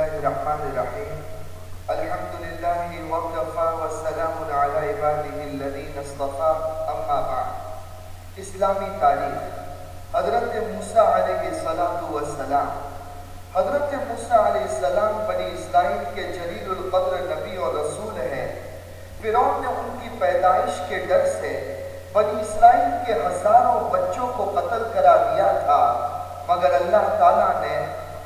الله الرحمن الرحيم الحمد لله وكفى والسلام على عباده الذين اصطفى اما بعد اسلامی تاریخ حضرت موسیٰ علیہ السلام حضرت موسیٰ علیہ السلام بنی اسرائیل کے جلیل القدر نبی اور رسول ہیں فرعون نے ان کی پیدائش کے ڈر سے بنی اسرائیل کے ہزاروں بچوں کو قتل کرا دیا تھا، مگر اللہ تعالیٰ نے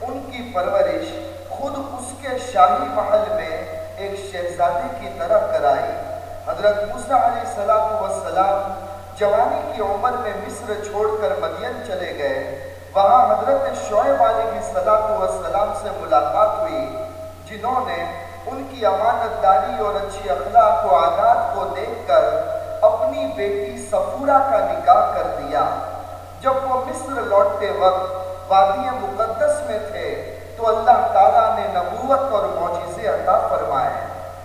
ان کی پرورش خود اس کے شاہی محل میں ایک شہزادے کی طرح کرائی۔ حضرت موسیٰ علیہ السلام جوانی کی عمر میں مصر چھوڑ کر مدین چلے گئے۔ وہاں حضرت شعیب علیہ السلام سے ملاقات ہوئی، جنہوں نے ان کی امانت داری اور اچھی اخلاق و عادات کو دیکھ کر اپنی بیٹی سفورہ کا نکاح کر دیا۔ جب وہ مصر لوٹتے وقت وادی مقدس میں تھے تو اللہ تعالیٰ نے نبوت اور معجزے عطا فرمائے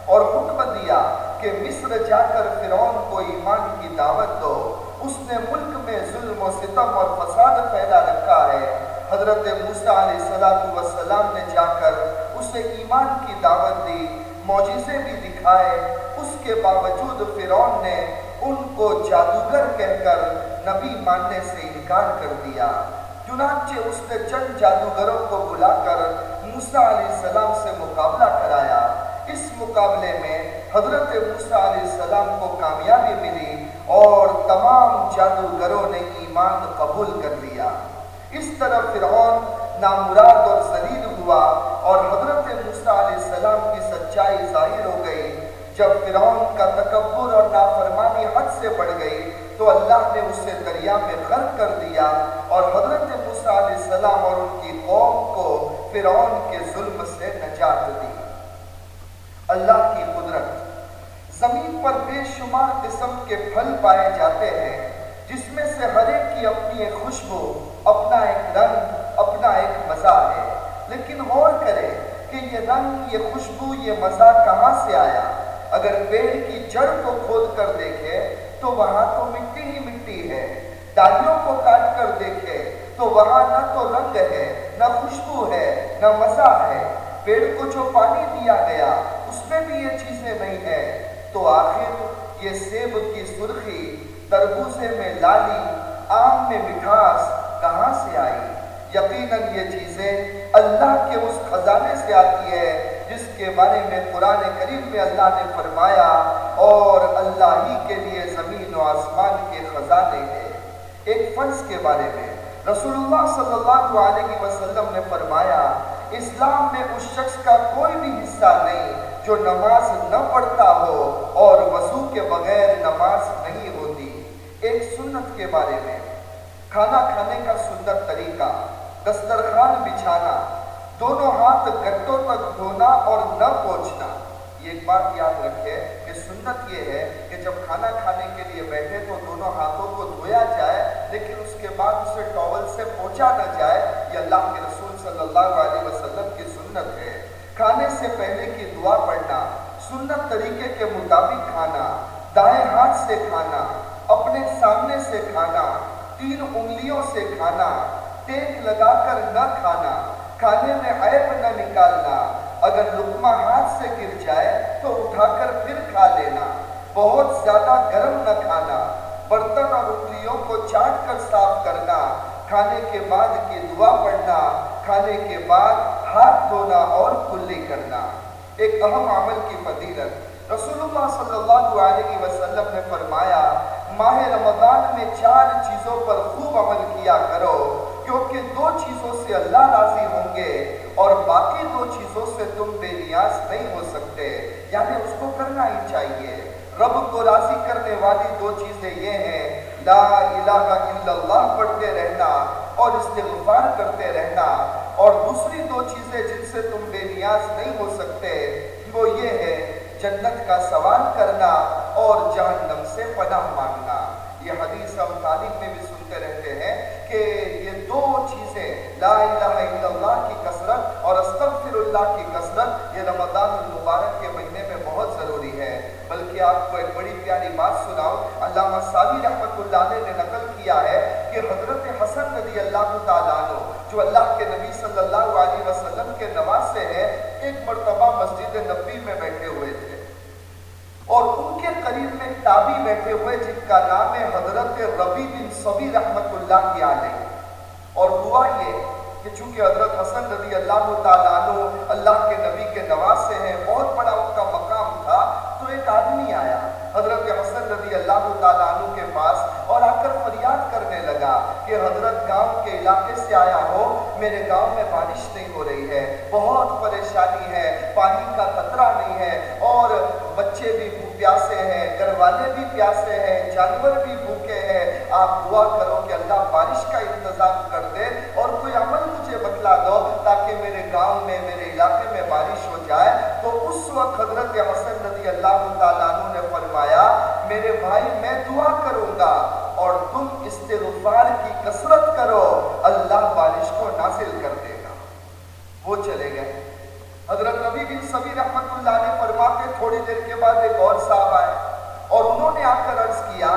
اور حکم دیا کہ مصر جا کر فرعون کو ایمان کی دعوت دو۔ اس نے ملک میں ظلم و ستم اور فساد پھیلا رکھا ہے۔ حضرت موسیٰ علیہ السلام نے جا کر اسے ایمان کی دعوت دی، معجزے بھی دکھائے۔ اس کے باوجود فرعون نے ان کو جادوگر کہہ کر نبی ماننے سے انکار کر دیا۔ چنانچہ اس نے چند جادوگروں کو بلا کر موسیٰ علیہ السلام سے مقابلہ کرایا۔ اس مقابلے میں حضرت موسیٰ علیہ السلام کو کامیابی ملی اور تمام جادوگروں نے ایمان قبول کر لیا۔ اس طرح فرعون نامراد اور ذلیل ہوا اور حضرت موسیٰ علیہ السلام کی سچائی ظاہر ہو گئی۔ جب فرعون کا تکبر اور نافرمانی حد سے بڑھ گئی تو اللہ نے اسے دریا میں غرق کر دیا اور حضرت موسیٰ علیہ السلام اور ان کی قوم کو فرعون کے ظلم سے نجات دی۔ اللہ کی قدرت۔ زمین پر بے شمار قسم کے پھل پائے جاتے ہیں، جس میں سے ہر ایک کی اپنی ایک خوشبو، اپنا ایک رنگ، اپنا ایک مزہ ہے۔ لیکن غور کرے کہ یہ رنگ، یہ خوشبو، یہ مزہ کہاں سے آیا؟ اگر پیڑ کی جڑ کو کھود کر دیکھے تو وہاں تو مٹی ہی مٹی ہے ڈالیوں کو کاٹ کر دیکھے تو وہاں نہ تو رنگ ہے، نہ خوشبو ہے، نہ مزہ ہے۔ پیڑ کو جو پانی دیا گیا، اس میں بھی یہ چیزیں نہیں ہے تو آخر یہ سیب کی سرخی تربوزے میں لالی، آم میں مٹھاس کہاں سے آئی؟ یقیناً یہ چیزیں اللہ کے اس خزانے سے آتی ہے جس کے بارے میں قرآن کریم میں اللہ نے فرمایا، اور اللہ ہی کے لیے زمین و آسمان کے خزانے ہیں۔ ایک فرض کے بارے میں، رسول اللہ صلی اللہ علیہ وسلم نے فرمایا، اسلام میں اس شخص کا کوئی بھی حصہ نہیں جو نماز نہ پڑھتا ہو اور وضو کے بغیر نماز نہیں ہوتی۔ ایک سنت کے بارے میں، کھانا کھانے کا سنت طریقہ، دسترخوان بچھانا دونوں ہاتھ گٹوں تک دھونا اور نہ پہنچنا یہ ایک بات یاد رکھے کہ سنت یہ ہے کہ جب کھانا کھانے کے لیے بیٹھے تو دونوں ہاتھوں کو دھویا جائے، لیکن اس کے بعد اسے ٹاول سے پہنچا نہ جائے۔ یہ اللہ کے رسول صلی اللہ علیہ وسلم کی سنت ہے۔ کھانے سے پہلے کی دعا پڑھنا، سنت طریقے کے مطابق کھانا، دائیں ہاتھ سے کھانا، اپنے سامنے سے کھانا، تین انگلیوں سے کھانا ٹیک لگا کر نہ کھانا۔ کھانے میں عیب نہ نکالنا۔ اگر لقمہ ہاتھ سے گر جائے تو اٹھا کر پھر کھا لینا۔ بہت زیادہ گرم نہ کھانا۔ برتن اور انگلیوں کو چاٹ کر صاف کرنا۔ کھانے کے بعد کی دعا پڑھنا۔ کھانے کے بعد ہاتھ دھونا اور کلی کرنا۔ ایک اہم عمل کی فضیلت۔ رسول اللہ صلی اللہ علیہ وسلم نے فرمایا، ماہ رمضان میں چار چیزوں پر خوب عمل کیا کرو۔ کیونکہ دو چیزوں سے اللہ راضی ہوں گے اور باقی دو چیزوں سے تم بے نیاز نہیں ہو سکتے۔ یعنی اس کو کرنا ہی چاہیے۔ رب کو راضی کرنے والی دو چیزیں یہ ہیں۔ لا الہ الا اللہ پڑھتے رہنا اور استغفار کرتے رہنا۔ اور دوسری دو چیزیں جن سے تم بے نیاز نہیں ہو سکتے، وہ یہ ہے جنت کا سوال کرنا اور جہنم سے پناہ مانگنا۔ یہ حدیث ہم تعلیم میں بھی سنتے رہتے ہیں کہ دو چیزیں، لا الہ الا اللہ کی کثرت اور استغفر اللہ کی کثرت، یہ رمضان المبارک کے مہینے میں بہت ضروری ہے۔ بلکہ آپ کو ایک بڑی پیاری بات سناؤ علامہ صاحی رحمت اللہ نے نقل کیا ہے کہ حضرت حسن رضی اللہ تعالیٰ عنہ، جو اللہ کے نبی صلی اللہ علیہ وسلم کے نواسے ہیں، ایک مرتبہ مسجد نبی میں بیٹھے ہوئے تھے۔ اور ان کے قریب میں تابی بیٹھے ہوئے، جن کا نام ہے حضرت ربی بن صبی رحمت اللہ کی علیہ۔ ہوا یہ کہ چونکہ حضرت حسن رضی اللہ تعالیٰ اللہ کے نبی کے نواسے ہیں، بہت بڑا ان کا مقام تھا، تو ایک آدمی آیا، حضرت حسن رضی اللہ تعالیٰ عنہ کے پاس، اور آ کر فریاد کرنے لگا کہ حضرت گاؤں کے علاقے سے آیا ہو، میرے گاؤں میں بارش نہیں ہو رہی ہے، بہت پریشانی ہے، پانی کا قطرہ نہیں ہے، اور بچے بھی پیاسے ہیں، گھر والے بھی پیاسے ہیں، جانور بھی بھوکے ہیں، آپ دعا کرو کہ بارش کا انتظام کر دے اور کوئی عمل مجھے بتلا دو تاکہ میرے گاؤں میں میرے علاقے میں بارش ہو جائے تو اس وقت حضرت حسن رضی اللہ تعالیٰ عنہ نے فرمایا میرے بھائی میں دعا کروں گا اور تم استغفار کی کثرت کرو اللہ بارش کو نازل کر دے گا وہ چلے گئے حضرت نبی بن سبی رحمت اللہ نے فرماتے تھوڑی دیر کے بعد ایک اور صاحب آئے اور انہوں نے آ کر عرض کیا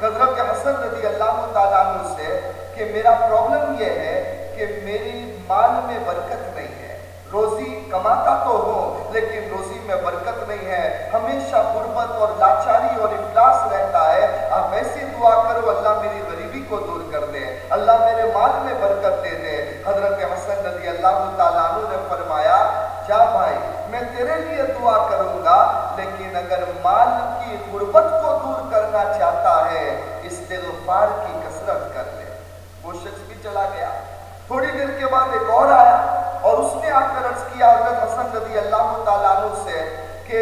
حضرت حسن رضی اللہ تعالیٰ عنہ سے کہ میرا پرابلم یہ ہے کہ میری مال میں برکت نہیں ہے۔ روزی کماتا تو ہوں، لیکن روزی میں برکت نہیں ہے۔ ہمیشہ غربت اور لاچاری اور افلاس رہتا ہے۔ آپ ایسی دعا کرو، اللہ میری غریبی کو دور کر دے۔ اللہ میرے مال میں برکت دے دے۔ حضرت حسن رضی اللہ تعالیٰ عنہ نے فرمایا، جا بھائی، میں تیرے لیے دعا کروں گا، لیکن اگر مال کی غربت کو دور کرنا چاہتا ہے، استغفار کی کثرت کر لے۔ وہ شخص بھی چلا گیا۔ تھوڑی دیر کے بعد ایک اور آیا اور اس نے آ کر عرض کیا، حضرت حسن رضی اللہ تعالیٰ عنہ سے کہ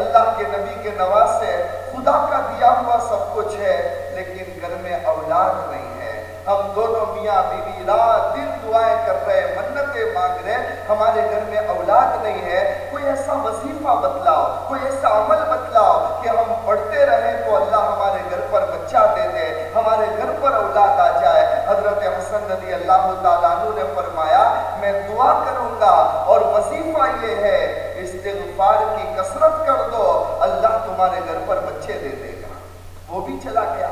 اللہ کے نبی کے نواز سے خدا کا دیا ہوا سب کچھ ہے، لیکن گھر میں اولاد نہیں ہے۔ ہم دونوں میاں بیوی رات دن دعائیں کر رہے منتیں مانگ رہے ہمارے گھر میں اولاد نہیں ہے۔ کوئی ایسا وظیفہ بتلاؤ، کوئی ایسا عمل بتلاؤ کہ ہم پڑھتے رہیں تو اللہ ہمارے گھر پر بچہ دے دے، ہمارے گھر پر اولاد آ جائے حسن رضی اللہ تعالیٰ عنہ نے فرمایا، میں دعا کروں گا اور وظیفہ یہ ہے، استغفار کی کثرت کر دو، اللہ تمہارے گھر پر بچے دے دے گا۔ وہ بھی چلا گیا۔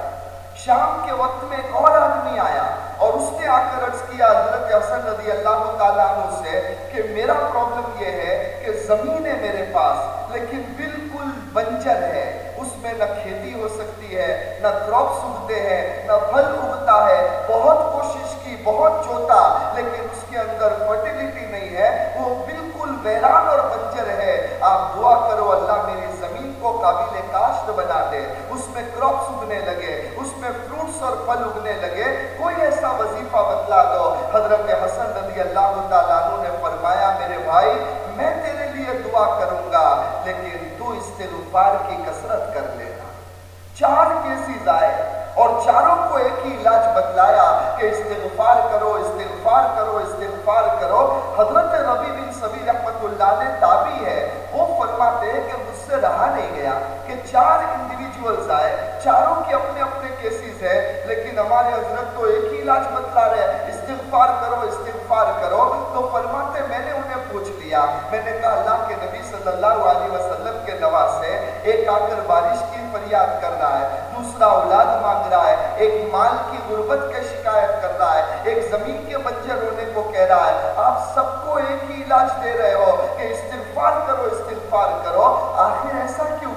شام کے وقت میں ایک اور آدمی آیا اور اس نے آ کر عرض کیا، حضرت حسن رضی اللہ تعالیٰ عنہ سے کہ میرا پرابلم یہ ہے کہ زمین ہے میرے پاس، لیکن بالکل بنجر ہے۔ اس میں نہ کھیتی ہو سکتی ہے، نہ کراپس اگتے ہیں، نہ پھل اگتا ہے۔ بہت کوشش بہت چوتا لیکن اس کے اندر فرٹیلیٹی نہیں ہے، وہ بالکل ویران اور بنجر ہے۔ آپ دعا کرو، اللہ میری زمین کو قابل کاشت بنا دے۔ اس میں کراپس اگنے لگے، اس میں فروٹس اور پھل اگنے لگے۔ کوئی ایسا وظیفہ بتلا دو۔ حضرت حسن رضی اللہ تعالیٰ عنہ نے فرمایا، میرے بھائی، میں تیرے لیے دعا کروں گا، لیکن تو استغفار کی کثرت کر لینا۔ چار کیسز آئے اور چاروں کو ایک ہی علاج بتلایا۔ کہ استغفار کرو استغفار کرو استغفار کرو حضرت ربی بن سبی رحمت اللہ نے تابی ہے وہ فرماتے ہیں کہ مجھ سے رہا نہیں گیا کہ چار انڈیویجولز آئے چاروں کی اپنے لیکن ہمارے حضرت تو ایک ہی علاج بتلا رہے استغفار کرو استغفار کرو۔ تو فرماتے میں نے انہیں پوچھ لیا۔ میں نے کہا، اللہ کے نبی صلی اللہ علیہ وسلم کے دوا سے ایک آ کر بارش کی فریاد کر رہا ہے، دوسرا اولاد مانگ رہا ہے، ایک مال کی غربت کے شکایت کر رہا ہے، ایک زمین کے بنجر ہونے کو کہہ رہا ہے۔ آپ سب کو ایک ہی علاج دے رہے ہو کہ استغفار کرو استغفار کرو۔ آخر ایسا کیوں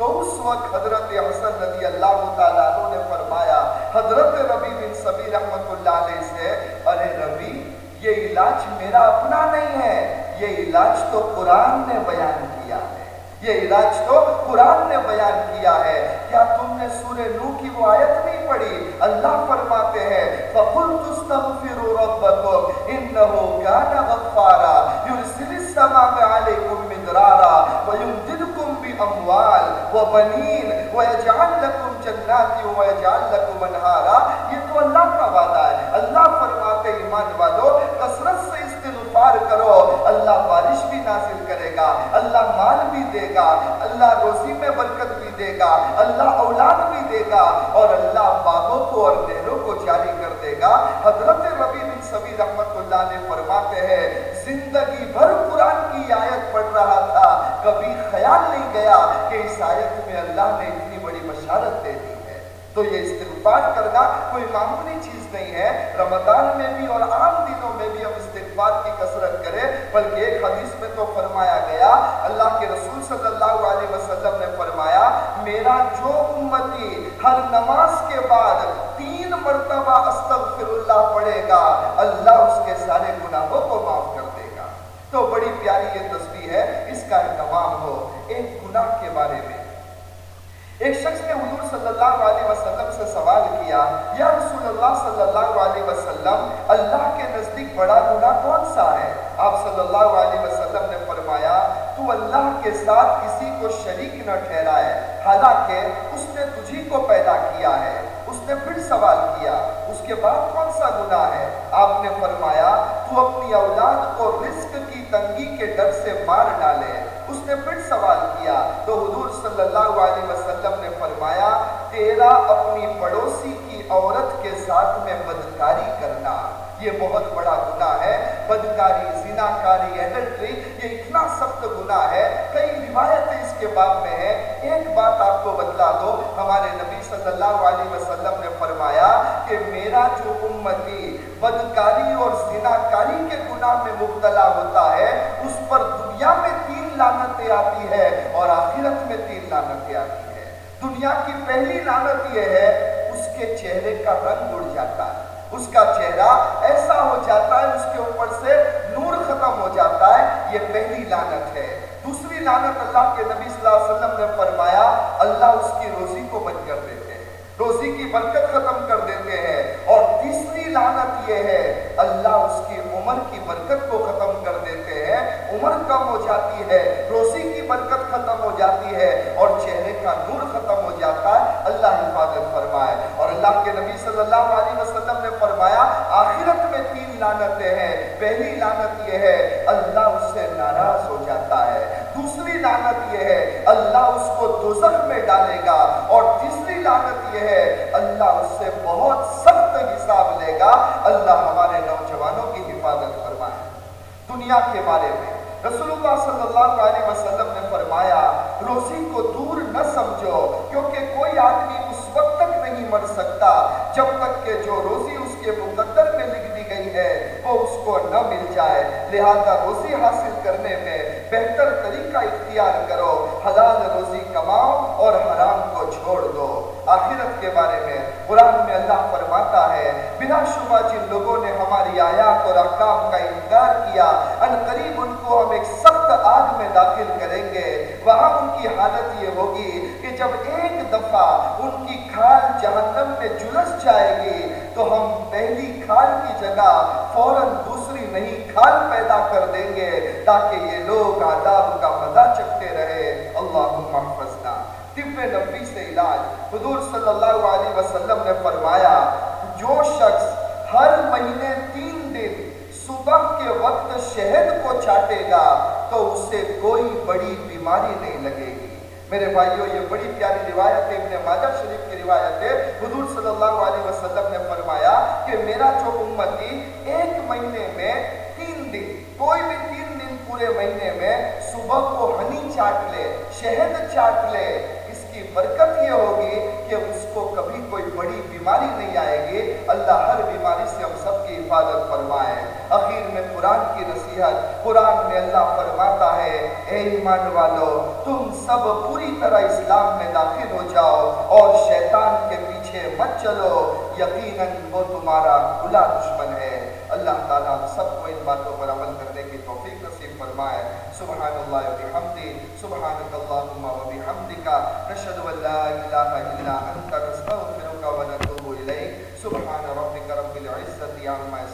تو اس وقت حضرت حسن رضی اللہ تعالیٰ عنہ نے فرمایا، حضرت ربی بن سبی رحمت اللہ علیہ سے، ارے ربی، یہ علاج میرا اپنا نہیں ہے، یہ علاج تو قرآن نے بیان کیا ہے۔ یہ علاج تو قرآن نے بیان کیا ہے۔ کیا تم نے سورہ نو کی وہ آیت نہیں پڑھی؟ اللہ فرماتے ہیں، فَقُلْتُ اسْتَغْفِرُوا رَبَّكُمْ إِنَّهُ كَانَ غَفَّارًا يُرْسِلِ السَّمَاءَ عَلَيْكُمْ مِدْرَارًا وَيُمْدِدْكُمْ بِأَمْوَالٍ وَبَنِينَ وَيَجْعَلْ لَكُمْ جَنَّاتٍ وَيَجْعَلْ لَكُمْ أَنْهَارًا. یہ تو اللہ کا وعدہ ہے اللہ فرماتے ایمان والو، کثرت سے استغفار کرو۔ اللہ بارش بھی نازل کرے گا، اللہ مال بھی دے گا، اللہ روزی میں برکت بھی دے گا، اللہ اولاد بھی دے گا، اور اللہ باغوں کو اور نہروں کو جاری کر دے گا۔ حضرت ربی بن سبی رحمت اللہ نے فرماتے ہیں، زندگی بھر کبھی خیال نہیں گیا کہ اس آیت میں اللہ نے اتنی بڑی بشارت دے دی ہے۔ تو یہ استغفار کرنا کوئی معمولی چیز نہیں ہے۔ رمضان میں بھی اور عام دنوں میں بھی ہم استغفار کی کثرت کریں، بلکہ ایک حدیث میں تو فرمایا گیا، اللہ کے رسول صلی اللہ علیہ وسلم نے فرمایا، میرا جو امتی ہر نماز کے بعد تین مرتبہ استغفر اللہ پڑھے گا، اللہ اس کے سارے گناہوں کو معاف کر دے گا۔ تو بڑی پیاری یہ تصویر ہے، اس کا اہتمام ہو۔ گناہ کے بارے میں۔ ایک شخص نے حضور صلی اللہ علیہ وسلم سے سوال کیا، یا رسول اللہ صلی اللہ علیہ وسلم، اللہ کے نزدیک بڑا گناہ کون سا ہے؟ آپ صلی اللہ علیہ وسلم نے فرمایا، تو اللہ کے ساتھ کسی کو شریک نہ ٹھہرائے، حالانکہ اس نے تجھی کو پیدا کیا ہے۔ نے پھر سوال کیا، اس کے بعد کون سا گناہ ہے؟ آپ نے فرمایا، تو اپنی اولاد کو رزق کی تنگی کے ڈر سے مار ڈالے۔ اس نے پھر سوال کیا، تو حضور صلی اللہ علیہ وسلم نے فرمایا، تیرا اپنی پڑوسی کی عورت کے ساتھ میں بدکاری کرنا۔ یہ بہت بڑا گناہ ہے، بدکاری، زناکاری ایڈلٹری یہ اتنا سخت گناہ ہے، کئی روایتیں اس کے باب میں ہیں ایک بات آپ کو بتلا دو، ہمارے نبی صلی اللہ علیہ وسلم نے فرمایا کہ میرا جو امتی بدکاری اور زناکاری کے گناہ میں مبتلا ہوتا ہے، اس پر دنیا میں تین لانتیں آتی ہے اور آخرت میں تین لانتیں آتی ہے دنیا کی پہلی لانت یہ ہے، اس کے چہرے کا رنگ اڑ جاتا ہے۔ اس کا چہرہ ایسا ہو جاتا ہے، اس کے اوپر سے نور ختم ہو جاتا ہے۔ یہ پہلی لانت ہے۔ دوسری لانت اللہ کے نبی صلی اللہ علیہ وسلم نے فرمایا، اللہ اس کی روزی کو بند کر دیتے ہیں، روزی کی برکت ختم کر دیتے ہیں۔ اور تیسری لانت یہ ہے، اللہ اس کی عمر کی برکت کو ختم کر دیتے ہیں۔ عمر کم ہو جاتی ہے، روزی کی برکت ختم ہو جاتی ہے اور چہرے کا نور ختم ہو جاتا ہے۔ اللہ حفاظت فرمائے۔ اور اللہ کے نبی صلی اللہ علیہ وسلم نے فرمایا، آخرت میں تین لانتیں ہیں۔ پہلی لانت یہ ہے، اللہ اس سے ناراض ہو دوسری لانت یہ ہے، اللہ اس کو دوزخ میں ڈالے گا۔ اور تیسری لانت یہ ہے، اللہ اس سے بہت سخت حساب لے گا۔ اللہ ہمارے نوجوانوں کی حفاظت فرمائے۔ دنیا کے بارے میں رسول اللہ صلی اللہ علیہ وسلم نے فرمایا، روزی کو دور نہ سمجھو، کیونکہ کوئی آدمی اس وقت تک نہیں مر سکتا، جب تک کہ جو روزی اس کے مقدر گئی ہے۔ وہ اس کو نہ مل جائے۔ لہذا روزی حاصل کرنے میں بہتر طریقہ اختیار کرو۔ حلال روزی کماؤ اور حرام کو چھوڑ دو۔ آخرت کے بارے میں قرآن میں اللہ فرماتا ہے بلا شبہ جن لوگوں نے ہماری آیات اور احکام کا انکار کیا، ان قریب ان کو ہم ایک سخت آگ میں داخل کریں گے۔ وہاں ان کی حالت یہ ہوگی کہ جب ایک دفعہ ان کی کھال جہنم میں جلس جائے گی تو ہم پہلی کھال کی جگہ فوراً دوسری نئی کھال پیدا کر دیں گے تاکہ یہ لوگ عذاب کا مزہ چکتے رہے۔ اللہ محفظنا طب نبی سے علاج۔ حضور صلی اللہ علیہ وسلم نے فرمایا، جو شخص ہر مہینے تین دن صبح کے وقت شہد کو چاٹے گا، تو اسے کوئی بڑی بیماری نہیں لگے گی۔ میرے بھائیوں یہ بڑی پیاری روایت ہے، ابن ماجہ شریف کی روایت ہے۔ حضور صلی اللہ علیہ وسلم نے فرمایا کہ میرا جو امتی ایک مہینے میں تین دن، کوئی بھی تین دن پورے مہینے میں صبح کو ہنی چاٹ لے، شہد چاٹ لے برکت یہ ہوگی کہ اس کو کبھی کوئی بڑی بیماری نہیں آئے گی اللہ ہر بیماری سے ہم سب کی حفاظت فرمائے۔ اخیر میں قرآن کی نصیحت، قرآن میں اللہ فرماتا ہے، اے ایمان والو، تم سب پوری طرح اسلام میں داخل ہو جاؤ اور شیطان کے پیچھے مت چلو۔ یقیناً وہ تمہارا کھلا دشمن ہے۔ اللہ تعالیٰ ہم سب کو ان باتوں پر عمل کرنے کی توفیق نصیب فرمائے۔ سبحان اللہ و بحمدی سبحانک اللہم و بحمدک، نشہد ان لا الہ الا انت، نستغفرک و نتوب الیک۔ سبحان ربک رب العزت عما یصفون۔